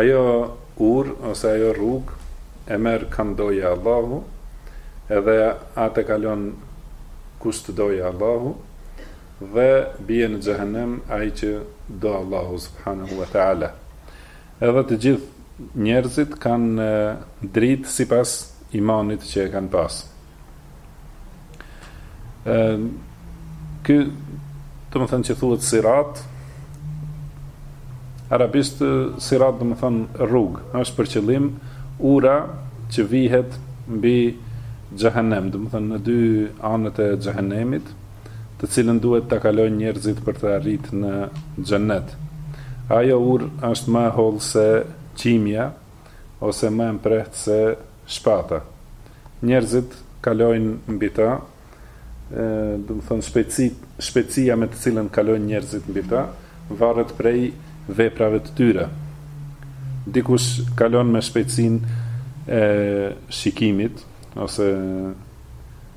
Ajo urë ose ajo rrugë e merr kand doje Allahu edhe atë e kalon kush të doje Allahu dhe bie në xhehenem ai që do Allahu subhanehu ve teala. Edhe të gjithë njerëzit kanë dritë sipas imanit që e kanë pasë. Ehm ky domethanë që thuhet sirat arabisht sirat domethonë rrugë, është për qëllim ura që vihet mbi xhehenem, domethonë në dy anët e xhehenemit, të cilën duhet ta kalojnë njerëzit për të arritur në xhennet. Ajo urë është më e hollë se qimja, ose më e mprehtë se shpata. Njerëzit kalojnë mbi ta, domethonë shpejtësitë, shpejtësia me të cilën kalojnë njerëzit mbi ta, varet prej veprave të tyre. Dikush kalon me shpejtësinë e shikimit, ose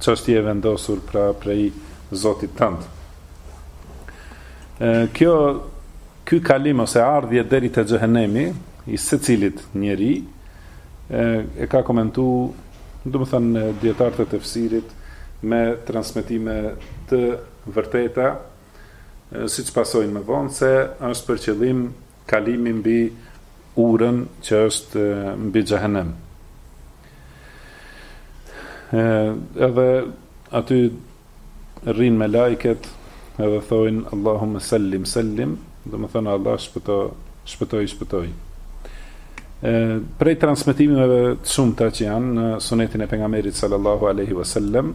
çështje e vendosur pra prej Zotit tënd. Kjo ky kalim ose ardhje deri te xhehenemi i secilit njeri e, e ka komentuar domethënë dietarët e tefsirit me transmetime të vërteta siç pasojnë më vonë se është për qëllim Kalimi mbi urën që është mbi xhehenem. Edhe aty rrin melaiket edhe thojnë Allahumma sallim sallim, domethonë Allah shpëto, shpëtoj, shpëtoj. Ë prej transmetimeve të shumta që janë në sunetin e pejgamberit sallallahu alaihi wasallam,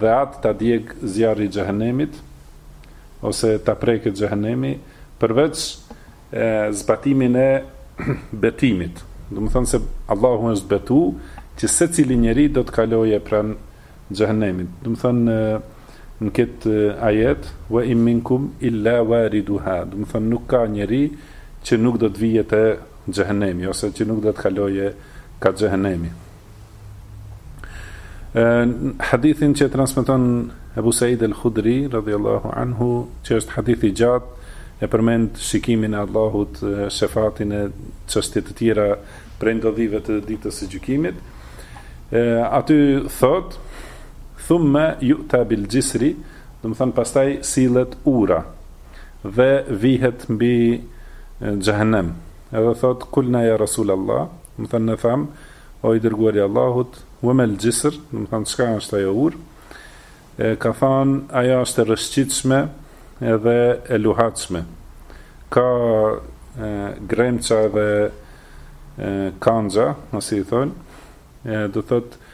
dhe atë ta djegë zjarri i xhehenemit ose ta prekë xhehenemi përveç zbatimin e betimit domethonë se Allahu është betu që secili njeri do të kalojë pranë xhehenemit domethonë në këtë ajet wa in minkum illa wariduha domethonë nuk ka njeri që nuk do të vije te xhehenemi ose që nuk do të kalojë ka xhehenemi hadithin që e transmeton Abu Sa'id al-Khudri radhiyallahu anhu, që është hadith i gjatë, e përmend shikimin e Allahut, shefatin e çështje të tjera prej ndodhive të ditës së gjykimit. E, aty thot, thumme ju'ta bil xhisri, domethënë pastaj sillet ura, dhe vihet mbi xhehenem. Edhe thot, kulna ja Rasul Allah, Domethënë ne thamë, o i dërguari i Allahut, wa mal jisr, domethënë çka është ajo urë? Ka thënë, ajo është e rrëshqitshme edhe e luhatshme. Ka gremça dhe kanxha, siç i thonë, do thotë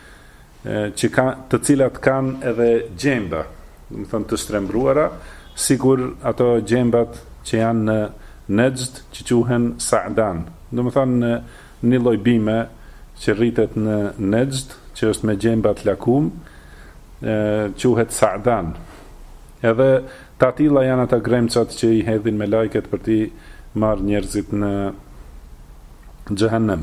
që ka të cilat kanë edhe gjemba, domethënë të shtrembëruara, sikur ato gjembat që janë në Nexhd që quhen Sa'dan, domethënë një lloj bime që rritet në Nexhd, që është me gjemba të lakuar, quhet Sa'dan. Edhe të atilla janë ata gremçat që i hedhin melaiket për t'i marrë njerëzit në Xhehenem.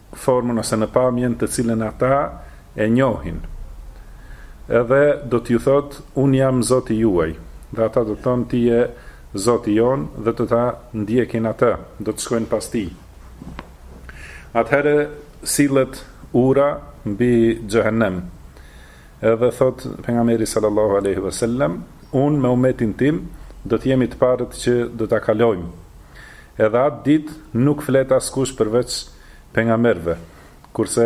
formën ose në pamjen të cilën ata e njohin. Edhe do t'ju thotë, unë jam Zoti juaj. Dhe ata do të thonë, ti je Zoti jonë dhe do ta ndjekin atë, do të shkojnë pas tij. Atëherë sillet ura mbi xhehenem. Edhe thotë Pejgamberi sallallahu alejhi ve sellem, Unë me umetin tim do të jemi të parët që do ta kalojmë. Edhe atë ditë nuk flet askush përveç pejgamberëve. Kurse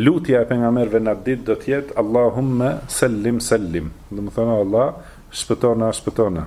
lutja e pejgamberëve në atë ditë do të jetë Allahumme sellim sellim, domethënë o Allah, shpëtona, shpëtona.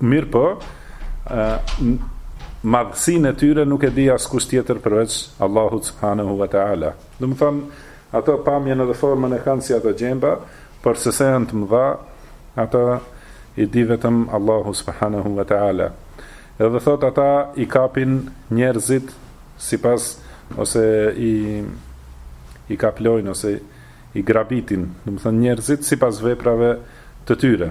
Mirëpo, madhësinë e tyre nuk e di askush tjetër përveç Allahut subhanahu wa taala. Domethënë, ato pamjen edhe formën e kanë si ato gjemba, por se sa janë të mëdha, ato i di vetëm Allahu subhanahu wa taala. Edhe thotë ata i kapin njerëzit sipas ose i i kaplojnë ose i grabitin, domethënë njerëzit sipas veprave të tyre.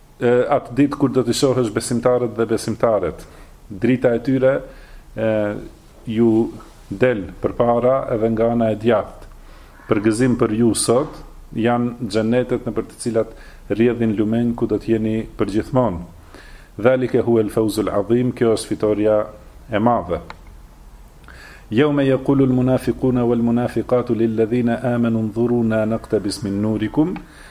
Atë ditë kur do t'i shohësh besimtarët dhe besimtaret, drita e tyre e, ju del përpara edhe nga ana e djathtë, përgëzim për ju sot, janë xhennetet nëpër të cilat rrjedhin lumenj ku do të jeni përgjithmonë. Dhalike huwa al-fawzu al-'azim, kjo është fitorja e madhe. Yawma yaqulu al-munafiquna wal-munafiqatu lil-ladhina amanu ndhuruna naqtabis min nurikum,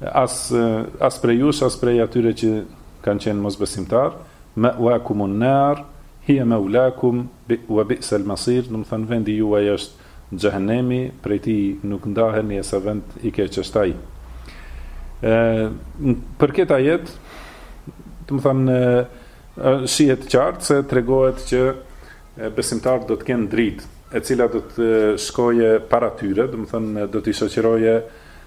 E as as prej jush as prej atyre që kanë qenë mosbesimtar, Ma'wakum an-nar, hiya mawlakum, wa bi'sa al-masir, domethënë vendi juaj është xhehenemi, prej tij nuk ndaheni e sa vend i keq është ai. Ë për këtë ajet, domethënë shihet qartë se tregohet që besimtarët do të kenë dritë, e cila do të shkojë para tyre, domethënë do t'i shoqërojë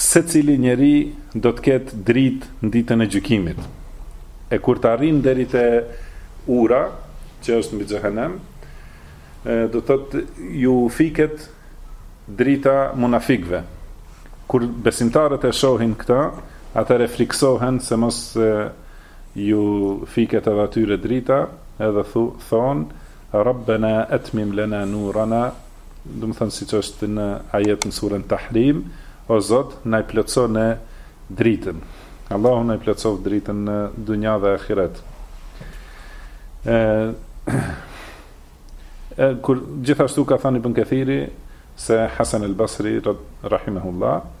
Secili njeri do të ketë dritë në Ditën e Gjykimit. E kur të arrijnë deri te ura, që është mbi xhehenem, do të thotë ju fiket drita munafikëve. Kur besimtarët e shohin këtë, atëherë frikësohen se mos ju fiket edhe atyre drita, edhe thonë, Rabbena etmim lena nurana, domethënë siç është në ajet në surën Tahrim, o Zot, na i plotëso neve dritën. Allahu na i plotësoft dritën në dunja dhe ahiret. Ë kur gjithashtu ka thënë Ibn Kathiri se Hasan al-Basri rahimahullah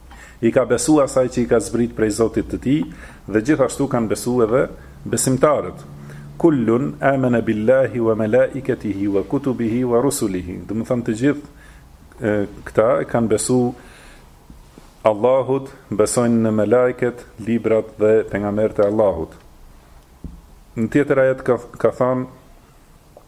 I ka besu asaj që i ka zbrit prej Zotit të tij dhe gjithashtu kanë besu edhe besimtarët. Kullun amana billahi wa malaikatihi wa kutubihi wa rusulihi. Domethënë të gjithë këta i kanë besu Allahut, besojnë në melaiket, librat dhe pejgamberët e Allahut. Në tjetër ajet ka, ka thënë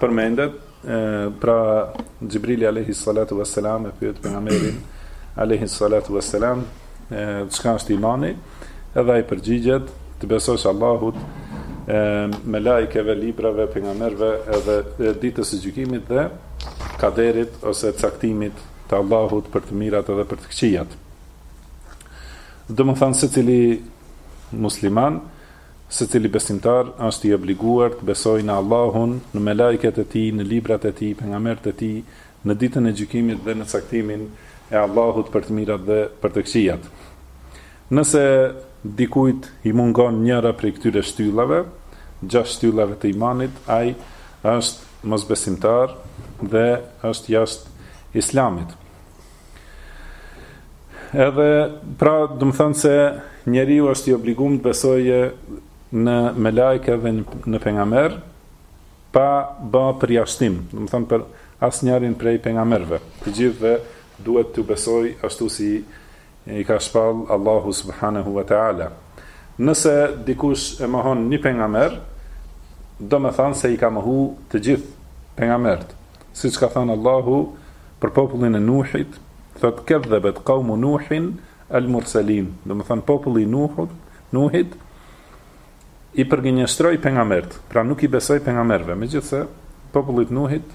Përmendet, pra Xhibrili alayhi salatu vesselam e pyet pejgamberin alayhi salatu vesselam, çka është imani? Edhe ai përgjigjet, të besosh Allahut, melajkeve, librave, pejgamberëve edhe ditës së gjykimit dhe kaderit ose caktimit të Allahut për të mirat edhe për të këqijat. Domethanë secili musliman Secili besimtar është i obliguar të besojë në Allahun, në melajket e Tij, në librat e Tij, pejgamberët e Tij, në Ditën e Gjykimit dhe në caktimin e Allahut për të mirat dhe për të këqijat. Nëse dikujt i mungon njëra prej këtyre shtyllave, gjashtë shtyllave të imanit, ai është mosbesimtar dhe është jashtë Islamit. Edhe, pra, domethanë se njeriu është i obligum të besojë në melajke dhe në pejgamberë, pa ba përjashtim, domethanë për asnjërin prej pejgamberëve, të gjithëve duhet t'u besojë ashtu si i ka shpall Allahu subhanahu wa ta'ala. Nëse dikush e mohon një pejgamber, domethanë se i ka mohu të gjithë pejgamberët. Siç ka thënë Allahu për popullin e Nuhit, thotë, Kedhebet kaumu Nuhin el murselin, domethënë populli i Nuhut, Nuhit i përgënjeshtroi pejgamberët, pra nuk u besoi pejgamberëve, megjithëse populli i Nuhit,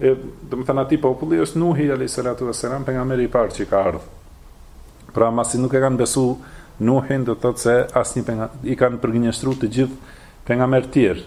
e domethënë atij populli është Nuhi alayhi salatu wassalam, pejgamberi i parë që ka ardhur. Pra masi nuk e kanë besu Nuhin, do të thotë se asnjë pejgamber i kanë përgënjeshtruar të gjithë pejgamberët e tjerë.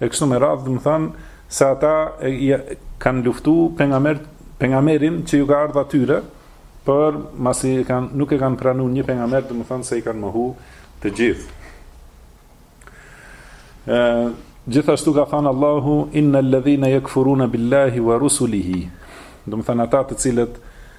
E kështu me radhë, domethënë se ata e, e, kanë luftu pejgamber pejgamberin që ju ka ardh atyre, por masi e kanë nuk e kanë pranu një pejgamber, domethënë se i kanë mohu të gjithë. Ë Gjithashtu ka thënë Allahu innal ladhina yakfuruna billahi wa rusulihi. Domethënë ata të cilët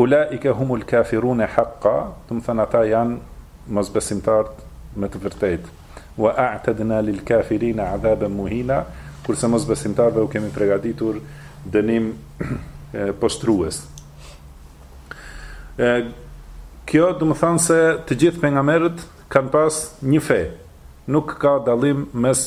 Ulaike humul kafirune haqqa, domethënë ata janë mosbesimtarët me të vërtetë. Wa a'tadna lil kafirina adhaban muhina, kurse mosbesimtarëve u kemi pregaditur dënim poshtrues. E, kjo do të thotë se të gjithë pejgamberët kanë pas një fe. Nuk ka dallim mes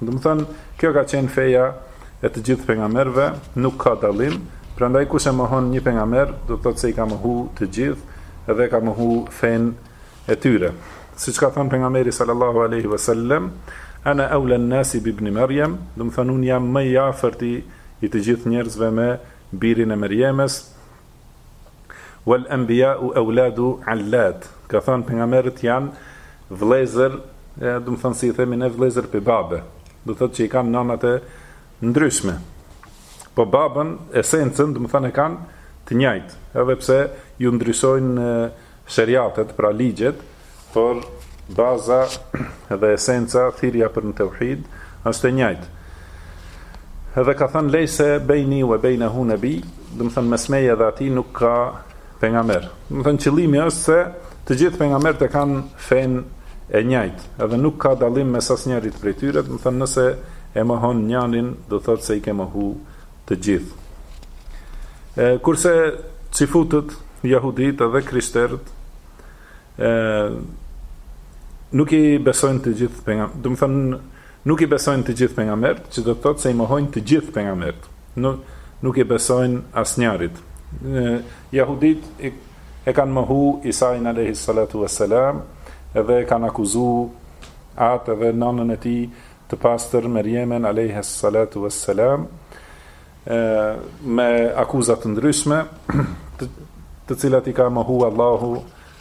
Domethënë, kjo ka qenë feja e të gjithë pejgamberëve, nuk ka dallim, prandaj kush e mohon një pejgamber, do të thotë se i ka mohu të gjithë dhe e ka mohu fenë e tyre. Siç ka thënë pejgamberi sallallahu alaihi wasallam, ana awla an-nasi bi ibn Maryam, domethënë unë jam më i afërti i të gjithë njerëzve me birin e Merjemes, Wal anbiya'u awladu 'allat, ka thënë pejgamberët janë vëllezër, domethënë si i themi ne vëllezër pe babe, do thotë që i kanë nënat e ndryshme. Po babën, esencën, domethënë e kanë të njëjtë, edhe pse ju ndryshojnë Sheriatet, pra ligjet, por baza dhe esenca, thirrja për në tauhid, është e njëjtë. Edhe ka thënë lejse bejni ue bejnehu nebi, domethënë mes meje dhe atij nuk ka pengamer. Domethënë qëllimi është se të gjithë pengamerët e kanë fenë e njajt, edhe nuk ka dallim mes asnjërit prej tyre, domethënë nëse e mohon njanin, do thotë se i ke mohu të gjithë. E, kurse çifutët, jahuditë dhe krishterët, e, nuk i besojnë të gjithë pengamerët. Domethënë, nuk i besojnë të gjithë pengamerët, që do të thotë se i mohojnë të gjithë pengamerët. Nuk, nuk i besojnë asnjanit. Jahuditë i, e kanë mohu Isain alejhi salatu ves selam, edhe e kanë akuzu atë edhe nënën e tij të pastër Merjemen alejhes salatu ves selam me akuza të ndryshme të, të cilat i ka mohu Allahu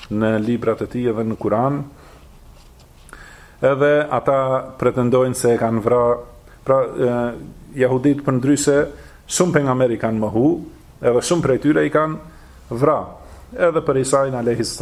në librat e tij edhe në Kur'an edhe ata pretendojnë se e kanë vra pra e, jahuditë përndryshe shumë pengamerë i kanë mohu edhe shumë prej tyre i kanë vra edhe për Isain a.s.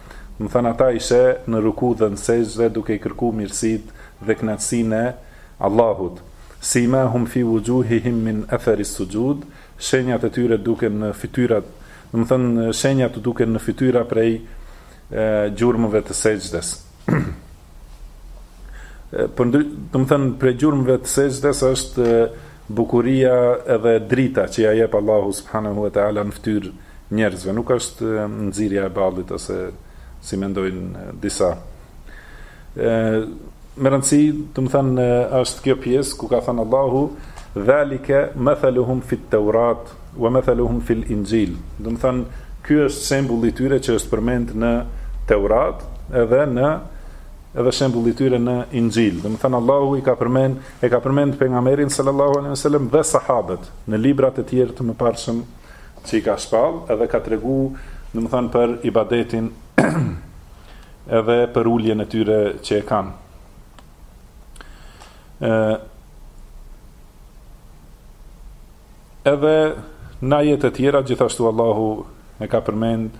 Domethënë ata i sheh në ruku dhe në sexhde duke i kërku mirësitë dhe kënaqësinë e Allahut. Simahum fi vuxhuhihim min etheris suxhud, shenjat e tyre duken në fytyrat, domethënë shenjat duken në fytyra prej e, gjurmëve të sexhdes. Pra, domethënë prej gjurmëve të sexhdes është bukuria edhe drita që ia jep Allahu subhanahu wa ta'ala në fytyrë njerëzve, nuk është nxirja e ballit ose si mendojnë disa. Ë me rëndësi, domethënë është kjo pjesë ku ka thënë Allahu dhalika mathaluhum fi at-taurat wa mathaluhum fi al-injil. Domethënë ky është shembulli i tyre që është përmend në Teurat edhe në edhe shembulli i tyre në Inxhil. Domethënë Allahu i ka përmend e ka përmend pejgamberin sallallahu alaihi wasallam dhe sahabët në librat e tjerë të mëparshëm që i ka shpallë edhe ka tregu domethënë për ibadetin edhe për uljen e tyre që e kanë ë edhe në ajete të tjera gjithashtu Allahu e ka përmend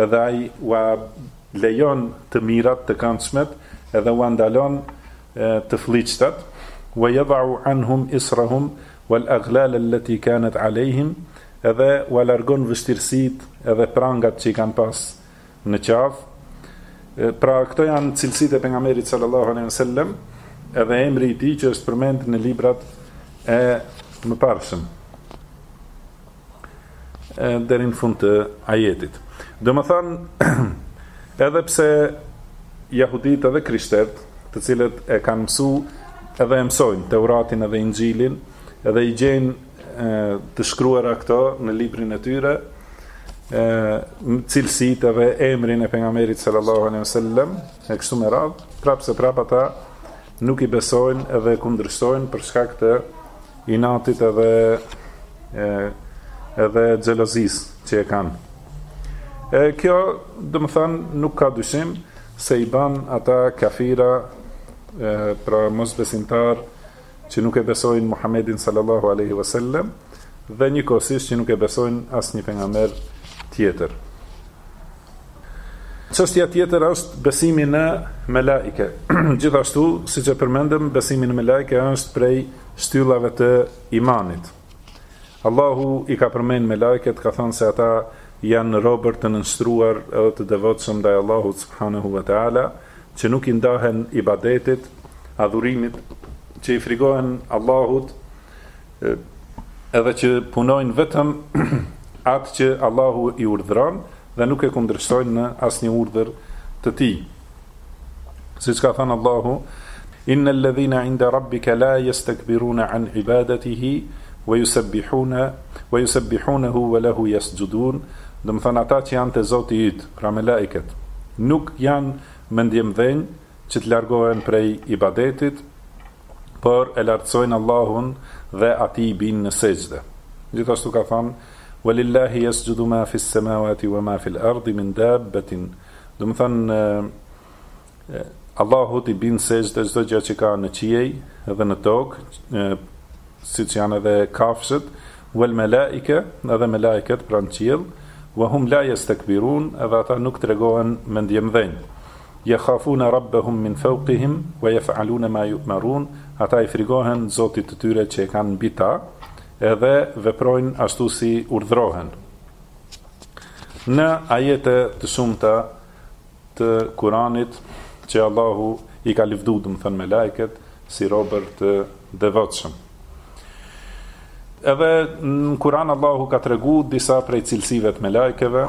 Edhe Ai ua lejon të mirat, të këndshmet, edhe ua ndalon të flliqtat, Wa yad'u 'anhum israhum wal aghlal allati kanat 'alejhim, edhe ua largon vështirësitë edhe prangat që i kanë pas në qafë. Pra, këto janë cilësitë e Pejgamberit sallallahu alejhi ve sellem, edhe emri i tij që është përmend në librat e mëparshëm. deri në fund të ajetit. Domethanë, edhe pse jahudit edhe krishterët, të cilët e kanë mësu edhe e mësojnë, Teuratin edhe Inxhilin, edhe i gjejnë të shkruara këto në librin e tyre, e, cilësitë edhe emrin e pejgamberit sallallahu alejhi ve sellem, e kështu me radhë, prapë se prapë ata nuk i besojnë edhe kundërshtojnë për shkak të inatit edhe e, edhe xhelozisë që e kanë. E kjo, domethënë, nuk ka dyshim se i bën ata kafira e, pra mosbesimtar që nuk e besojnë Muhamedin sallallahu alaihi wasallam dhe njëkohësisht që nuk e besojnë asnjë pejgamber tjetër. Çështja tjetër është besimi në melaike. Gjithashtu, siç e përmendëm, besimi në melaike është prej shtyllave të imanit. Allahu i ka përmend melaiket, ka thënë se ata janë robër të nënshtruar edhe të devotshëm ndaj Allahut subhanahu wa taala, që nuk i ndahen ibadetit, adhurimit, që i frigohen Allahut, edhe që punojnë vetëm atë që Allahu i urdhëron dhe nuk e kundërshtojnë në asnjë urdhër të Tij. Siç ka thënë Allahu, Inna alladhina inda rabbika la yastakbiruna an ibadatihi wa yusabbihuna wa yusabbihunahu wa lahu yasjudun, domethënë ata që janë te Zoti yt, pra melaiket, nuk janë mendjemdhenj që të largohen prej ibadetit, por e lartësojnë Allahun dhe Atij i bijnë në sexhde. Gjithashtu ka thënë, "Wa lillahi yasjudu ma fi s-semawati wa ma fi l-ardi min dabbatin", domethënë Allahut i bin sexhde çdo gjë që ka në qiej dhe në tokë, siç janë edhe kafshët, "Wal malaika", edhe melajket pranë qiell, "Wa hum la yastakbirun", edhe ata nuk tregohen mendjemëdhenj. Yakhafune Rabbahum min fawqihim wa yef'alune ma yu'marun, ata i frigohen Zotit të tyre që e kanë mbi ta, edhe veprojnë ashtu si urdhërohen. Në ajete të shumta të Kuranit që Allahu i ka lëvdu, domethënë melajket si robër të devotshëm. Edhe në Kur'an Allahu ka tregu disa prej cilësive të melajkeve,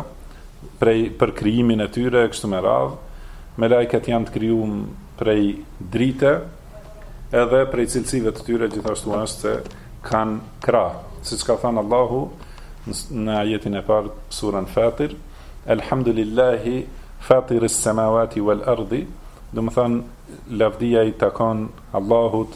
prej për krijimin e tyre e kështu me radhë. Melajket janë të krijuar prej drite, edhe prej cilësive të tyre gjithashtu është se kanë krah. Siç ka thënë Allahu në ajetin e parë surën Fatir, Elhamdulillahi Fatir as-samawati wal-ardi, domethënë lavdia i takon Allahut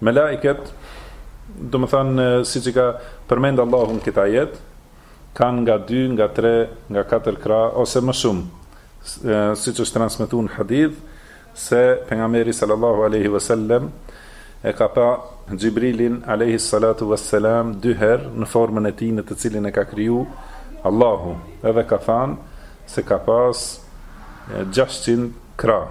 Melaiket, domethënë siç e ka përmendë Allahu në këtë ajet, kanë nga dy, nga tre, nga katër krahë ose më shumë, siç është transmetuar në hadith se pejgamberi sallallahu alaihi wasallam e ka pa Xhibrilin alaihi salatu wassalam dy herë në formën e tij në të cilin e ka kriju Allahu, edhe ka thënë se ka pas 600 krahë.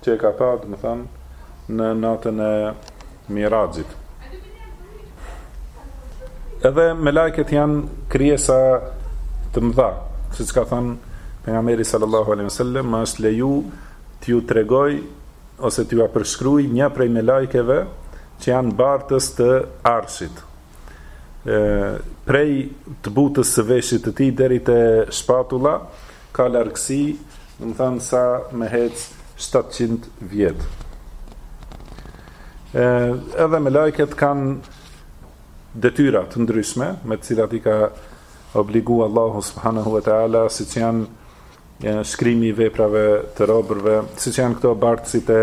Që e ka pa, domethënë, në natën e Miraxhit. Edhe melajket janë krijesa të mëdha, siç ka thënë pejgamberi sallallahu alejhi ve sellem, më është leju t'ju tregoj ose t'jua përshkruaj një prej melajkeve që janë bartës të arshit. prej të butës së veshit të tij deri te shpatulla ka largësi, domethënë sa me hec 700 vjet. Ë edhe melajket kanë detyra të ndryshme me të cilat i ka obligu Allahu subhanahu wa taala siç janë shkrimi i veprave të robërve, siç janë këto bartësit e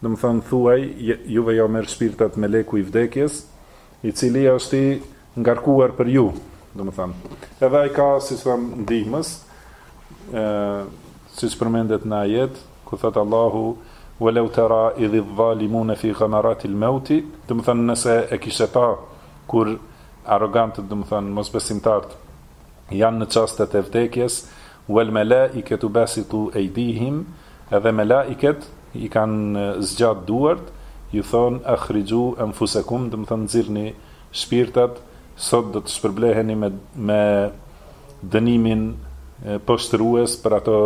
Domethënë thuaj juve jua merr shpirtat meleku i vdekjes, i cili është i ngarkuar për ju, domethënë. Edhe ai ka, siç thamë ndihmës, ë siç përmendet në ajet, ku thot Allahu Walau tara idh adh-dhalimun fi ghamarati al-maut, domethënë nëse e kishe pa kur arrogantët, domethënë mosbesimtarët, janë në çastet e vdekjes, wal malaikatu basitu eydihim, edhe melaiket i kanë zgjatë duart, ju thonë akhrijuu enfusekum, domethënë nxirrni shpirtat, sot do të shpërbleheni me me dënimin poshtërues për ato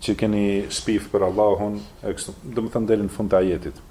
që keni shpif për Allahun, e kështu, domethënë deri në fund të ajetit.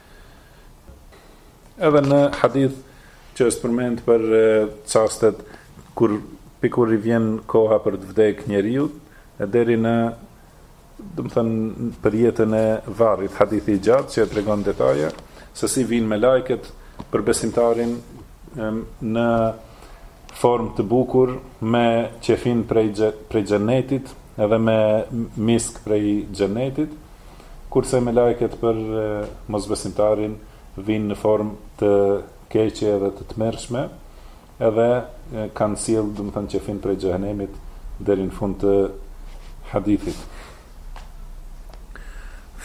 Edhe në hadith që është përmend për çastet kur dikur i vjen koha për të vdek njeriut, e deri në domethënë për jetën e varrit, hadithi i gjatë që e tregon detaje se si vijnë melajket për besimtarin në formë të bukur me qefin prej prej xhenetit, edhe me misk prej xhenetit. Kurse melajket për mosbesimtarin vijnë në formë të keqe dhe të tmerrshme, edhe kanë sjellë, domethënë, qefin prej xhehenemit deri në fund të hadithit.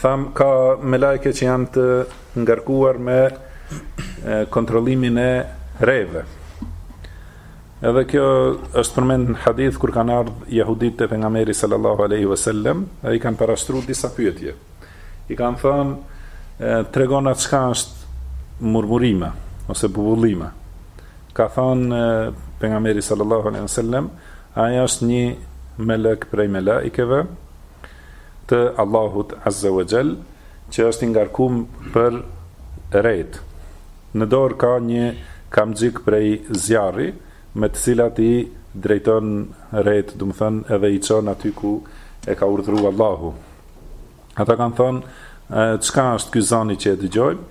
Thamë ka melajke që janë të ngarkuar me kontrollimin e reve. Edhe kjo është përmend në hadith kur kanë ardhë jehudit te pejgamberi sallallahu alaihi wasallam, e i kanë parashtru disa pyetje. I kanë thënë tregona çka është murmurima ose bubullima. Ka thënë pejgamberi sallallahu alaihi wasallam, ai është një melek prej melaikeve të Allahut azza wa jall, që është i ngarku për retë. Në dorë ka një kamxhik prej zjarri, me të cilat i drejton retë, domethënë, edhe i çon aty ku e ka urdhëruar Allahu. Ata kanë thënë, çka është ky zani që e dëgjojmë?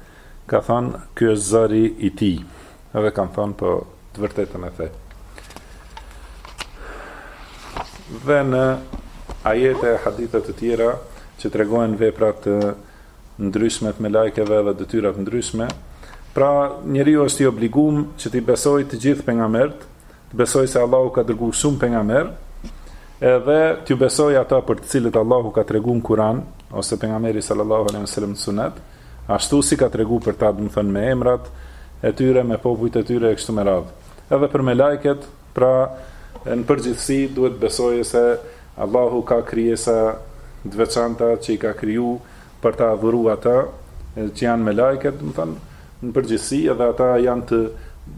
Ka thënë, ky është zëri i tij. Edhe kanë thënë, po, të vërtetën e the. Edhe ajete e hadithe të tjera që tregojnë vepra të ndryshme të melajkeve dhe detyra të ndryshme. Pra, njeriu është i obligum që t'i besojë të gjithë pejgamberët, të besojë se Allahu ka dërgu shumë pejgamberë, edhe t'ju besojë ata për të cilët Allahu ka tregu në Kur'an ose pejgamberi sallallahu alejhi ve sellem në sunet, ashtu si ka tregu për ta, domethënë me emrat e tyre, me popujt e tyre e kështu me radhë. Edhe për melajket, Pra, në përgjithësi duhet të besojë se Allahu ka krijesa të veçanta që i ka kriju për ta adhuru Atë, që janë melajket, domethënë, në përgjithësi edhe ata janë të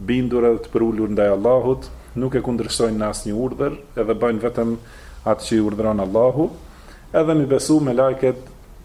bindur edhe të përulur ndaj Allahut, nuk e kundërshtojnë në asnjë urdhër, edhe bëjnë vetëm atë që i urdhëron Allahu, edhe me i besu melajket,